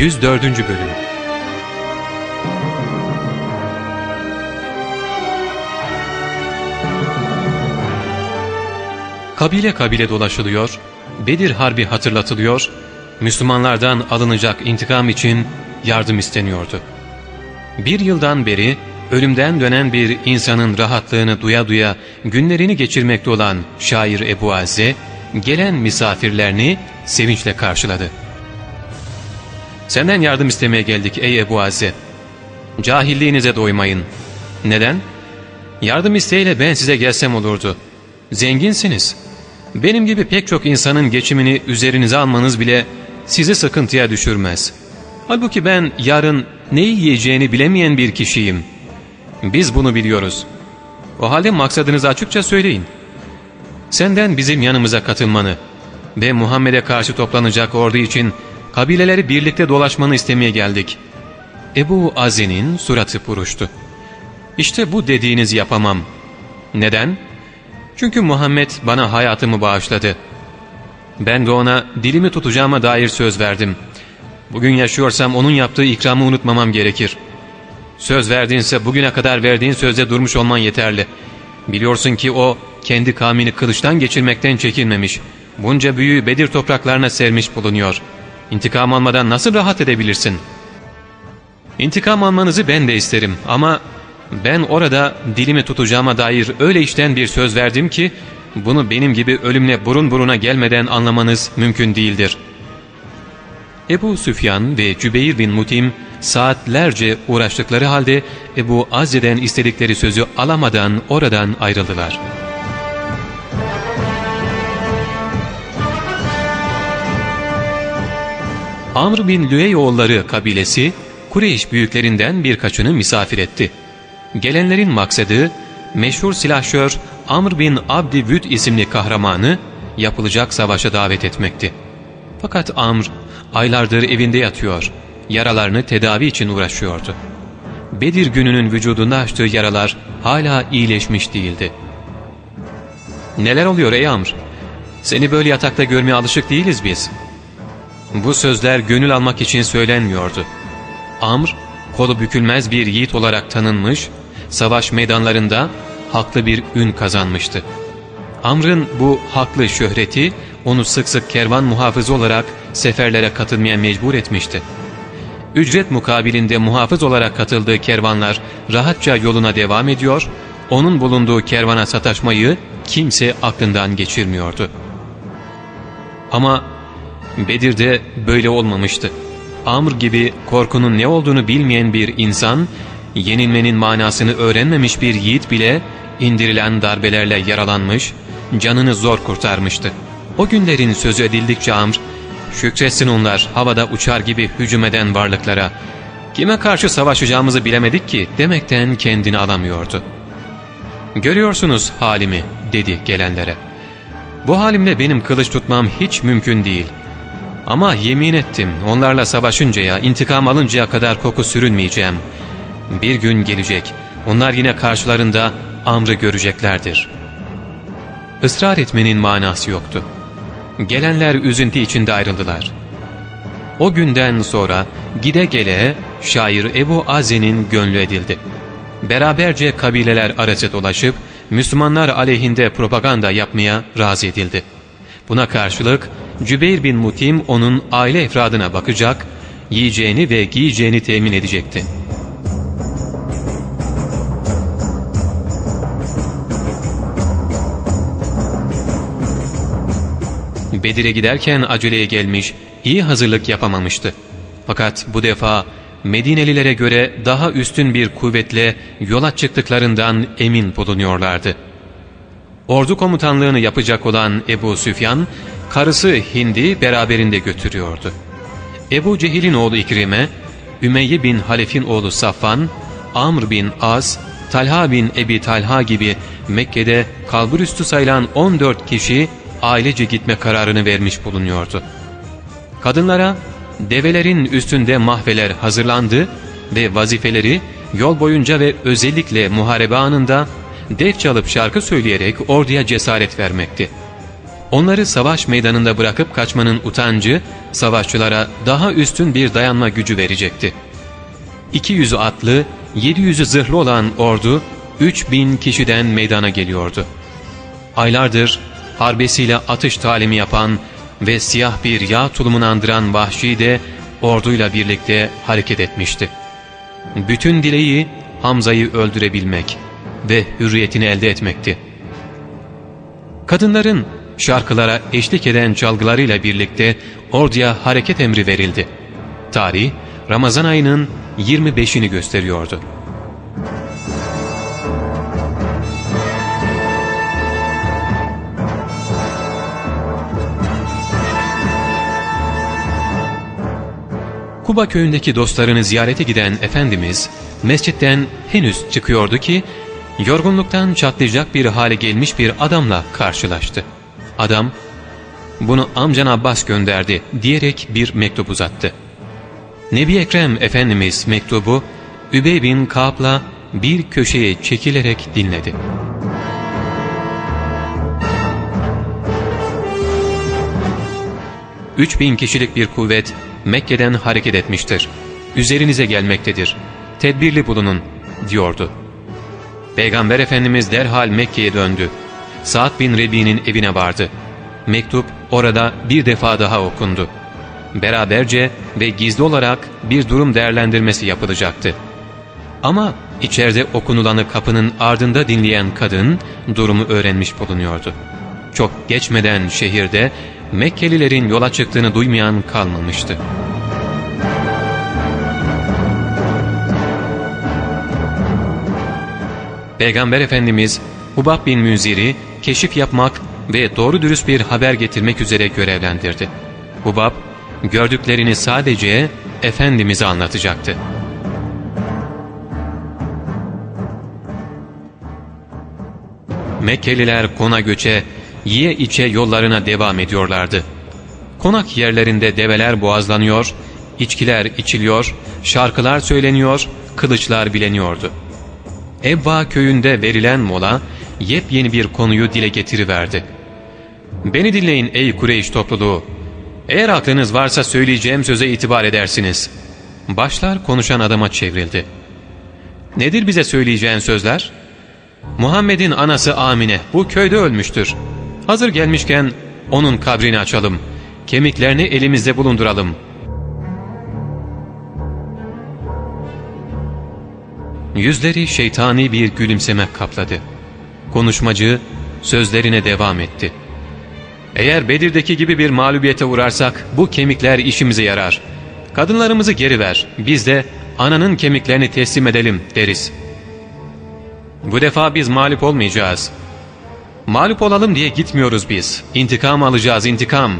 104. Bölüm Kabile kabile dolaşılıyor, Bedir Harbi hatırlatılıyor, Müslümanlardan alınacak intikam için yardım isteniyordu. Bir yıldan beri ölümden dönen bir insanın rahatlığını duya duya günlerini geçirmekte olan şair Ebu Azze, gelen misafirlerini sevinçle karşıladı. Senden yardım istemeye geldik ey Ebu Azze. Cahilliğinize doymayın. Neden? Yardım isteğiyle ben size gelsem olurdu. Zenginsiniz. Benim gibi pek çok insanın geçimini üzerinize almanız bile sizi sıkıntıya düşürmez. Halbuki ben yarın neyi yiyeceğini bilemeyen bir kişiyim. Biz bunu biliyoruz. O halde maksadınızı açıkça söyleyin. Senden bizim yanımıza katılmanı ve Muhammed'e karşı toplanacak ordu için kabileleri birlikte dolaşmanı istemeye geldik. Ebu Azi'nin suratı puruştu. İşte bu dediğinizi yapamam. Neden? Çünkü Muhammed bana hayatımı bağışladı. Ben de ona dilimi tutacağıma dair söz verdim. Bugün yaşıyorsam onun yaptığı ikramı unutmamam gerekir. Söz verdiğinse bugüne kadar verdiğin sözde durmuş olman yeterli. Biliyorsun ki o kendi kavmini kılıçtan geçirmekten çekinmemiş. Bunca büyüğü Bedir topraklarına sermiş bulunuyor. İntikam almadan nasıl rahat edebilirsin? İntikam almanızı ben de isterim ama ben orada dilimi tutacağıma dair öyle işten bir söz verdim ki bunu benim gibi ölümle burun buruna gelmeden anlamanız mümkün değildir. Ebu Süfyan ve Cübeyr bin Mutim saatlerce uğraştıkları halde Ebu Azze'den istedikleri sözü alamadan oradan ayrıldılar. Amr bin Lüey oğulları kabilesi Kureyş büyüklerinden birkaçını misafir etti. Gelenlerin maksadı meşhur silahşör Amr bin Abdi Vüd isimli kahramanı yapılacak savaşa davet etmekti. Fakat Amr aylardır evinde yatıyor, yaralarını tedavi için uğraşıyordu. Bedir gününün vücudunda açtığı yaralar hala iyileşmiş değildi. ''Neler oluyor ey Amr? Seni böyle yatakta görmeye alışık değiliz biz.'' Bu sözler gönül almak için söylenmiyordu. Amr, kolu bükülmez bir yiğit olarak tanınmış, savaş meydanlarında haklı bir ün kazanmıştı. Amr'ın bu haklı şöhreti onu sık sık kervan muhafızı olarak seferlere katılmaya mecbur etmişti. Ücret mukabilinde muhafız olarak katıldığı kervanlar rahatça yoluna devam ediyor, onun bulunduğu kervana sataşmayı kimse aklından geçirmiyordu. Ama Bedir'de böyle olmamıştı. Amr gibi korkunun ne olduğunu bilmeyen bir insan, yenilmenin manasını öğrenmemiş bir yiğit bile indirilen darbelerle yaralanmış, canını zor kurtarmıştı. O günlerin sözü edildikçe Amr, şükretsin onlar havada uçar gibi hücum eden varlıklara, kime karşı savaşacağımızı bilemedik ki demekten kendini alamıyordu. Görüyorsunuz halimi dedi gelenlere. Bu halimle benim kılıç tutmam hiç mümkün değil. Ama yemin ettim onlarla savaşıncaya, intikam alıncaya kadar koku sürünmeyeceğim. Bir gün gelecek, onlar yine karşılarında Amr'ı göreceklerdir. Israr etmenin manası yoktu. Gelenler üzüntü içinde ayrıldılar. O günden sonra gide gele şair Ebu Aze'nin gönlü edildi. Beraberce kabileler arası dolaşıp Müslümanlar aleyhinde propaganda yapmaya razı edildi. Buna karşılık Cübeyr bin Mutim onun aile efradına bakacak, yiyeceğini ve giyeceğini temin edecekti. Bedir'e giderken aceleye gelmiş, iyi hazırlık yapamamıştı. Fakat bu defa Medinelilere göre daha üstün bir kuvvetle yola çıktıklarından emin bulunuyorlardı. Ordu komutanlığını yapacak olan Ebu Süfyan, karısı Hindi beraberinde götürüyordu. Ebu Cehil'in oğlu İkrime, Ümeyye bin Halef'in oğlu Safvan, Amr bin Az, Talha bin Ebi Talha gibi Mekke'de kalburüstü sayılan 14 kişi ailece gitme kararını vermiş bulunuyordu. Kadınlara develerin üstünde mahveler hazırlandı ve vazifeleri yol boyunca ve özellikle muharebe anında def çalıp şarkı söyleyerek orduya cesaret vermekti. Onları savaş meydanında bırakıp kaçmanın utancı savaşçılara daha üstün bir dayanma gücü verecekti. 200 atlı, 700 zırhlı olan ordu 3000 kişiden meydana geliyordu. Aylardır harbesiyle atış talimi yapan ve siyah bir yağ tulumunu andıran Vahşi de orduyla birlikte hareket etmişti. Bütün dileği Hamza'yı öldürebilmek ve hürriyetini elde etmekti. Kadınların şarkılara eşlik eden çalgılarıyla birlikte orduya hareket emri verildi. Tarih Ramazan ayının 25'ini gösteriyordu. Kuba köyündeki dostlarını ziyarete giden Efendimiz mescitten henüz çıkıyordu ki yorgunluktan çatlayacak bir hale gelmiş bir adamla karşılaştı. Adam bunu amcan Abbas gönderdi diyerek bir mektup uzattı. Nebi Ekrem Efendimiz mektubu Übey bin Kaab'la bir köşeye çekilerek dinledi. Üç bin kişilik bir kuvvet Mekke'den hareket etmiştir. Üzerinize gelmektedir. Tedbirli bulunun diyordu. Peygamber Efendimiz derhal Mekke'ye döndü. Sa'd bin Rebi'nin evine vardı. Mektup orada bir defa daha okundu. Beraberce ve gizli olarak bir durum değerlendirmesi yapılacaktı. Ama içeride okunulanı kapının ardında dinleyen kadın durumu öğrenmiş bulunuyordu. Çok geçmeden şehirde Mekkelilerin yola çıktığını duymayan kalmamıştı. Peygamber Efendimiz Hubab bin Münzir'i keşif yapmak ve doğru dürüst bir haber getirmek üzere görevlendirdi. Hubab gördüklerini sadece Efendimiz'e anlatacaktı. Mekkeliler kona göçe, yiye içe yollarına devam ediyorlardı. Konak yerlerinde develer boğazlanıyor, içkiler içiliyor, şarkılar söyleniyor, kılıçlar bileniyordu. Ebba köyünde verilen mola yepyeni bir konuyu dile getiriverdi. ''Beni dinleyin ey Kureyş topluluğu. Eğer aklınız varsa söyleyeceğim söze itibar edersiniz.'' Başlar konuşan adama çevrildi. ''Nedir bize söyleyeceğin sözler?'' ''Muhammed'in anası Amine bu köyde ölmüştür. Hazır gelmişken onun kabrini açalım. Kemiklerini elimizde bulunduralım.'' Yüzleri şeytani bir gülümseme kapladı. Konuşmacı sözlerine devam etti. Eğer Bedir'deki gibi bir mağlubiyete uğrarsak bu kemikler işimize yarar. Kadınlarımızı geri ver, biz de ananın kemiklerini teslim edelim deriz. Bu defa biz mağlup olmayacağız. Mağlup olalım diye gitmiyoruz biz. İntikam alacağız intikam.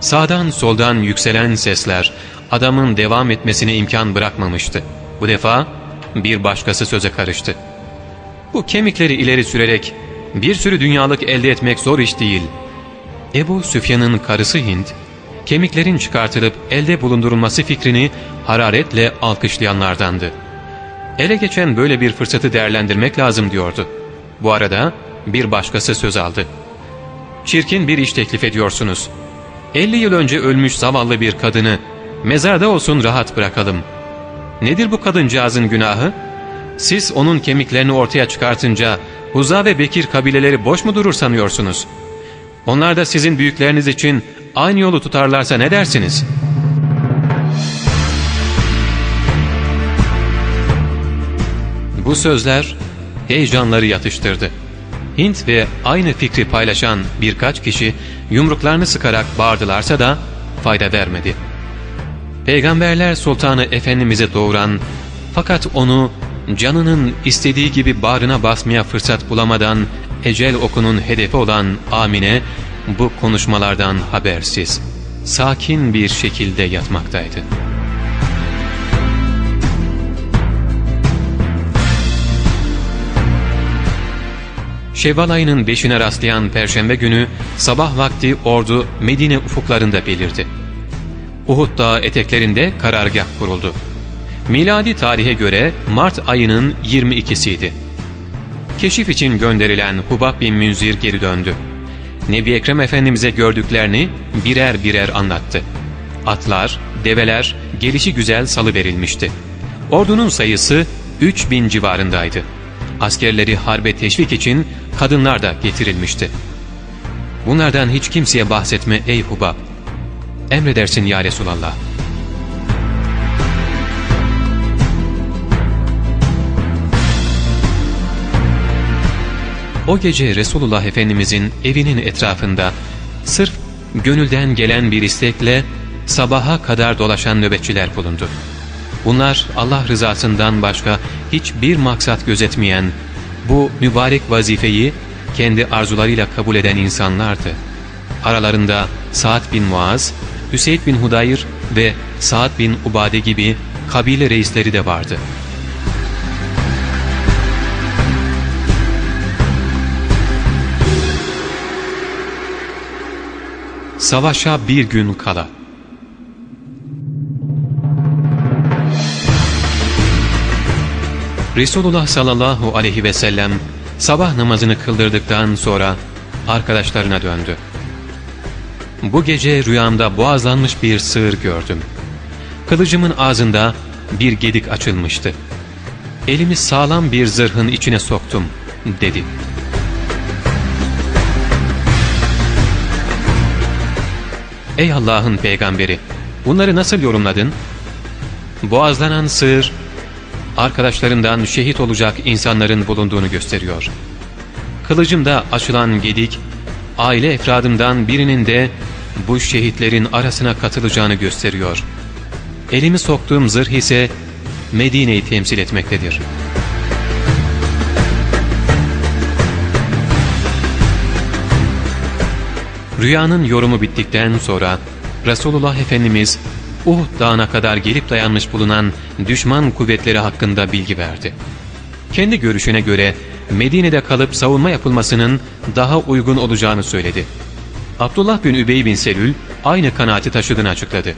Sağdan soldan yükselen sesler adamın devam etmesine imkan bırakmamıştı. Bu defa bir başkası söze karıştı. Bu kemikleri ileri sürerek bir sürü dünyalık elde etmek zor iş değil. Ebu Süfyan'ın karısı Hint, kemiklerin çıkartılıp elde bulundurulması fikrini hararetle alkışlayanlardandı. Ele geçen böyle bir fırsatı değerlendirmek lazım diyordu. Bu arada bir başkası söz aldı. Çirkin bir iş teklif ediyorsunuz. 50 yıl önce ölmüş zavallı bir kadını mezarda olsun rahat bırakalım. Nedir bu kadıncağızın günahı? Siz onun kemiklerini ortaya çıkartınca Huza ve Bekir kabileleri boş mu durur sanıyorsunuz? Onlar da sizin büyükleriniz için aynı yolu tutarlarsa ne dersiniz? Bu sözler heyecanları yatıştırdı. Hint ve aynı fikri paylaşan birkaç kişi yumruklarını sıkarak bağırdılarsa da fayda vermedi. Peygamberler Sultanı Efendimiz'e doğuran fakat onu canının istediği gibi bağrına basmaya fırsat bulamadan ecel okunun hedefi olan Amine bu konuşmalardan habersiz, sakin bir şekilde yatmaktaydı. Şevval ayının beşine rastlayan Perşembe günü sabah vakti ordu Medine ufuklarında belirdi. Uhud Dağı eteklerinde karargah kuruldu. Miladi tarihe göre Mart ayının 22'siydi. Keşif için gönderilen Hubab bin Münzir geri döndü. Nebi Ekrem Efendimiz'e gördüklerini birer birer anlattı. Atlar, develer gelişi güzel salı verilmişti. Ordunun sayısı 3000 civarındaydı. Askerleri harbe teşvik için kadınlar da getirilmişti. Bunlardan hiç kimseye bahsetme ey Hubab. Emredersin ya Resulallah. O gece Resulullah Efendimizin evinin etrafında sırf gönülden gelen bir istekle sabaha kadar dolaşan nöbetçiler bulundu. Bunlar Allah rızasından başka hiçbir maksat gözetmeyen bu mübarek vazifeyi kendi arzularıyla kabul eden insanlardı. Aralarında Sa'd bin Muaz, Hüseyd bin Hudayr ve Sa'd bin Ubade gibi kabile reisleri de vardı. Savaşa bir gün kala Resulullah sallallahu aleyhi ve sellem sabah namazını kıldırdıktan sonra arkadaşlarına döndü. Bu gece rüyamda boğazlanmış bir sığır gördüm. Kılıcımın ağzında bir gedik açılmıştı. Elimi sağlam bir zırhın içine soktum, dedi. Ey Allah'ın peygamberi! Bunları nasıl yorumladın? Boğazlanan sığır, arkadaşlarından şehit olacak insanların bulunduğunu gösteriyor. Kılıcımda açılan gedik, aile efradımdan birinin de bu şehitlerin arasına katılacağını gösteriyor. Elimi soktuğum zırh ise Medine'yi temsil etmektedir. Rüyanın yorumu bittikten sonra Resulullah Efendimiz Uhud dağına kadar gelip dayanmış bulunan düşman kuvvetleri hakkında bilgi verdi. Kendi görüşüne göre Medine'de kalıp savunma yapılmasının daha uygun olacağını söyledi. Abdullah bin Übey bin Selül aynı kanaati taşıdığını açıkladı.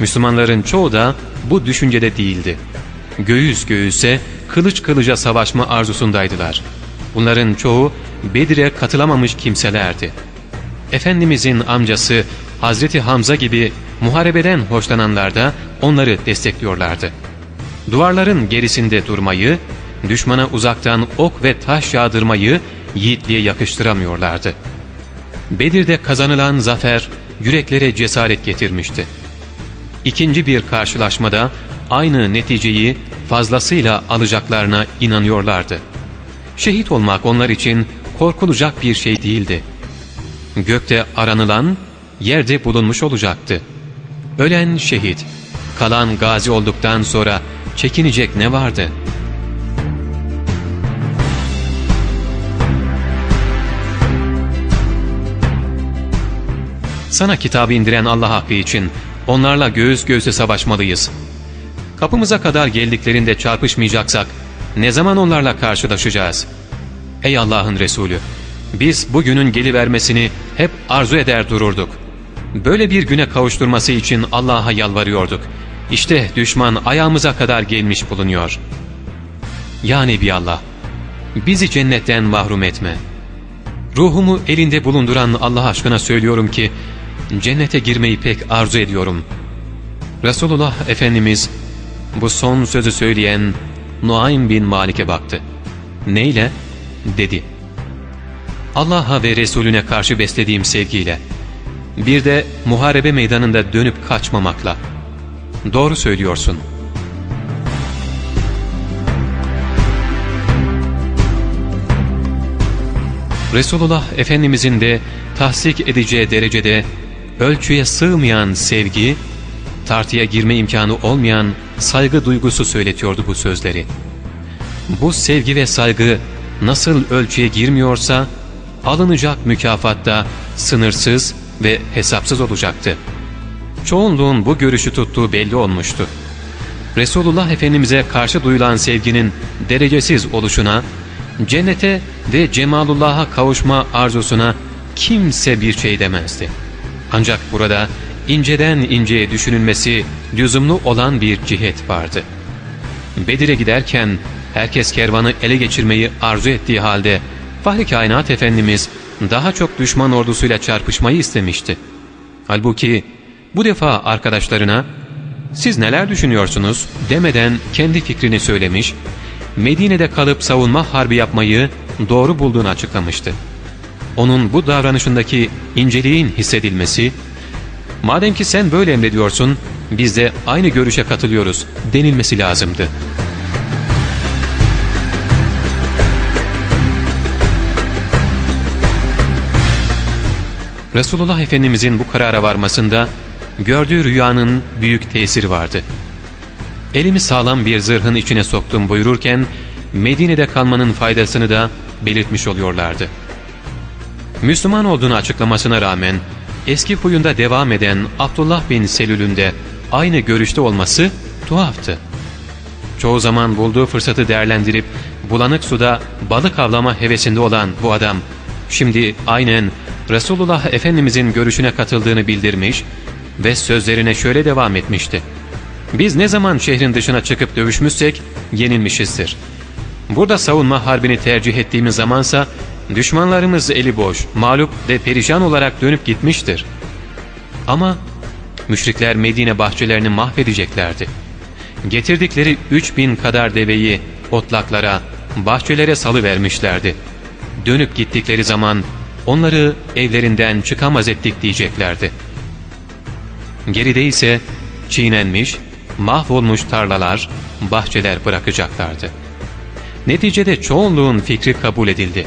Müslümanların çoğu da bu düşüncede değildi. Göğüs göğüse, kılıç kılıca savaşma arzusundaydılar. Bunların çoğu Bedir'e katılamamış kimselerdi. Efendimizin amcası Hazreti Hamza gibi muharebeden hoşlananlar da onları destekliyorlardı. Duvarların gerisinde durmayı, düşmana uzaktan ok ve taş yağdırmayı yiğitliğe yakıştıramıyorlardı. Bedir'de kazanılan zafer yüreklere cesaret getirmişti. İkinci bir karşılaşmada aynı neticeyi fazlasıyla alacaklarına inanıyorlardı. Şehit olmak onlar için korkulacak bir şey değildi. Gökte aranılan, yerde bulunmuş olacaktı. Ölen şehit, kalan gazi olduktan sonra çekinecek ne vardı? Sana kitabı indiren Allah hakkı için onlarla göğüs göğüse savaşmalıyız. Kapımıza kadar geldiklerinde çarpışmayacaksak ne zaman onlarla karşılaşacağız? Ey Allah'ın Resulü! Biz bugünün gelivermesini hep arzu eder dururduk. Böyle bir güne kavuşturması için Allah'a yalvarıyorduk. İşte düşman ayağımıza kadar gelmiş bulunuyor. Ya Nebi Allah! Bizi cennetten mahrum etme. Ruhumu elinde bulunduran Allah aşkına söylüyorum ki, cennete girmeyi pek arzu ediyorum. Resulullah Efendimiz bu son sözü söyleyen Nuaym bin Malik'e baktı. Neyle? Dedi. Allah'a ve Resulüne karşı beslediğim sevgiyle. Bir de muharebe meydanında dönüp kaçmamakla. Doğru söylüyorsun. Resulullah Efendimizin de tahsik edeceği derecede ölçüye sığmayan sevgi, tartıya girme imkanı olmayan saygı duygusu söyletiyordu bu sözleri. Bu sevgi ve saygı nasıl ölçüye girmiyorsa, alınacak mükafat da sınırsız ve hesapsız olacaktı. Çoğunluğun bu görüşü tuttuğu belli olmuştu. Resulullah Efendimiz'e karşı duyulan sevginin derecesiz oluşuna, cennete ve cemalullah'a kavuşma arzusuna kimse bir şey demezdi. Ancak burada inceden inceye düşünülmesi lüzumlu olan bir cihet vardı. Bedir'e giderken herkes kervanı ele geçirmeyi arzu ettiği halde Fahri Kainat Efendimiz daha çok düşman ordusuyla çarpışmayı istemişti. Halbuki bu defa arkadaşlarına siz neler düşünüyorsunuz demeden kendi fikrini söylemiş, Medine'de kalıp savunma harbi yapmayı doğru bulduğunu açıklamıştı. Onun bu davranışındaki inceliğin hissedilmesi, madem ki sen böyle emrediyorsun, biz de aynı görüşe katılıyoruz denilmesi lazımdı. Resulullah Efendimizin bu karara varmasında gördüğü rüyanın büyük tesiri vardı. Elimi sağlam bir zırhın içine soktum buyururken Medine'de kalmanın faydasını da belirtmiş oluyorlardı. Müslüman olduğunu açıklamasına rağmen eski huyunda devam eden Abdullah bin Selül'ün de aynı görüşte olması tuhaftı. Çoğu zaman bulduğu fırsatı değerlendirip bulanık suda balık avlama hevesinde olan bu adam şimdi aynen Resulullah Efendimizin görüşüne katıldığını bildirmiş ve sözlerine şöyle devam etmişti. Biz ne zaman şehrin dışına çıkıp dövüşmüşsek yenilmişizdir. Burada savunma harbini tercih ettiğimiz zamansa düşmanlarımız eli boş, mağlup ve perişan olarak dönüp gitmiştir. Ama müşrikler Medine bahçelerini mahvedeceklerdi. Getirdikleri 3000 kadar deveyi otlaklara, bahçelere salı vermişlerdi. Dönüp gittikleri zaman onları evlerinden çıkamaz ettik diyeceklerdi. Geride ise çiğnenmiş, mahvolmuş tarlalar, bahçeler bırakacaklardı. Neticede çoğunluğun fikri kabul edildi.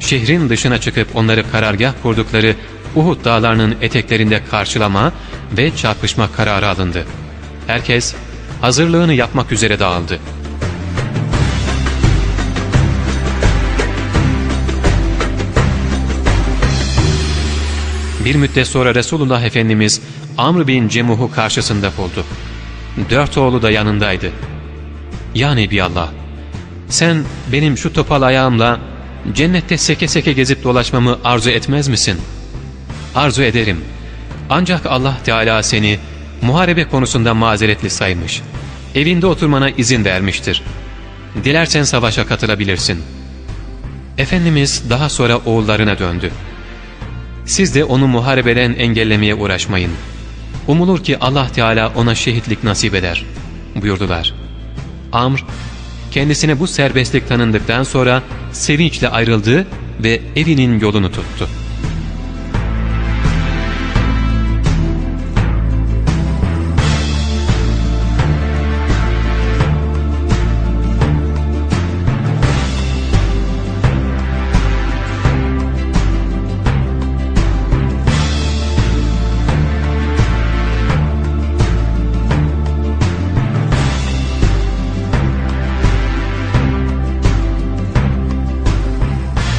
Şehrin dışına çıkıp onları karargah kurdukları Uhud dağlarının eteklerinde karşılama ve çarpışma kararı alındı. Herkes hazırlığını yapmak üzere dağıldı. Bir müddet sonra Resulullah Efendimiz Amr bin Cemuh'u karşısında buldu. Dört oğlu da yanındaydı. Ya Nebiallah, sen benim şu topal ayağımla cennette seke seke gezip dolaşmamı arzu etmez misin? Arzu ederim. Ancak Allah Teala seni muharebe konusunda mazeretli saymış. Evinde oturmana izin vermiştir. Dilersen savaşa katılabilirsin. Efendimiz daha sonra oğullarına döndü. Siz de onu muharebeden engellemeye uğraşmayın. Umulur ki Allah Teala ona şehitlik nasip eder buyurdular. Amr kendisine bu serbestlik tanındıktan sonra sevinçle ayrıldı ve evinin yolunu tuttu.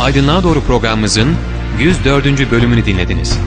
Aydınlığa Doğru programımızın 104. bölümünü dinlediniz.